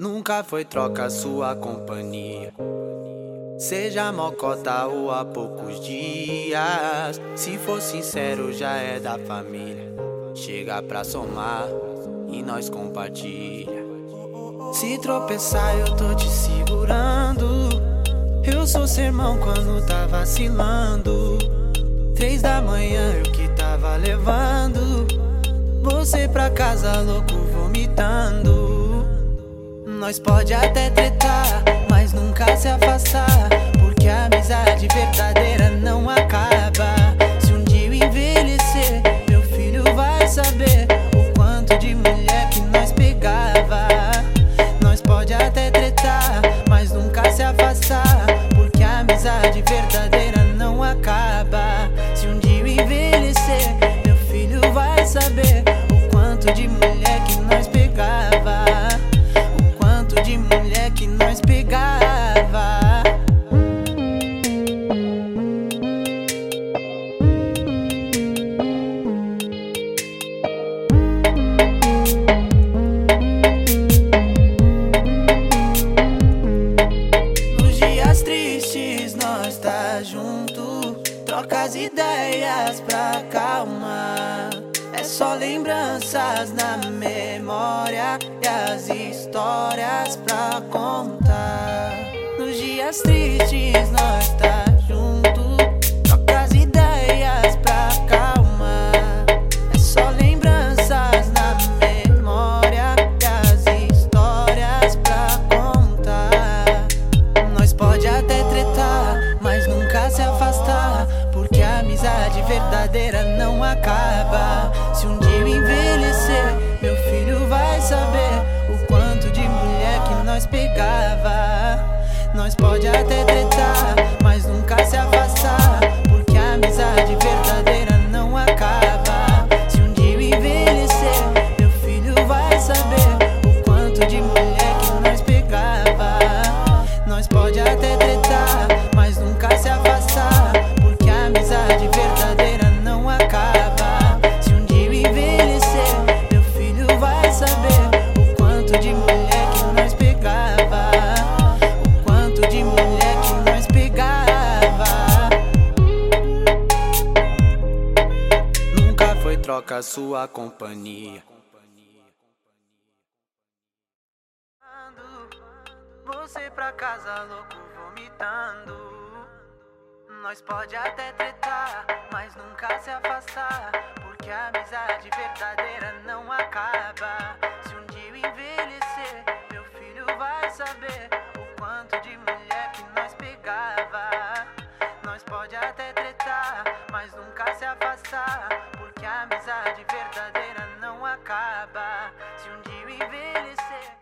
Nunca foi troca sua companhia. Seja mocota ou há poucos dias. Se for sincero, já é da família. Chega pra somar e nós compartilha. Se tropeçar, eu tô te segurando. Eu sou sermão quando tá vacilando. Três da manhã eu que tava levando. Você pra casa louco vomitando. Nós pode até tretar, Troca as ideias pra acalmar. É só lembranças na memória E as histórias pra contar. Nos dias tristes nós tá junto nunca se afastar. Porque a amizade verdadeira não acaba. Se um dia eu envelhecer, meu filho vai saber o quanto de mulher que nós pegava. Nós pode até tretar, mas nunca se afastar. Porque a amizade verdadeira troca sua companhia. Você pra casa louco vomitando. Nós pode até tretar, mas nunca se afastar. Porque a amizade verdadeira não acaba. porque a amizade verdadeira não acaba. Se um dia envelhecer.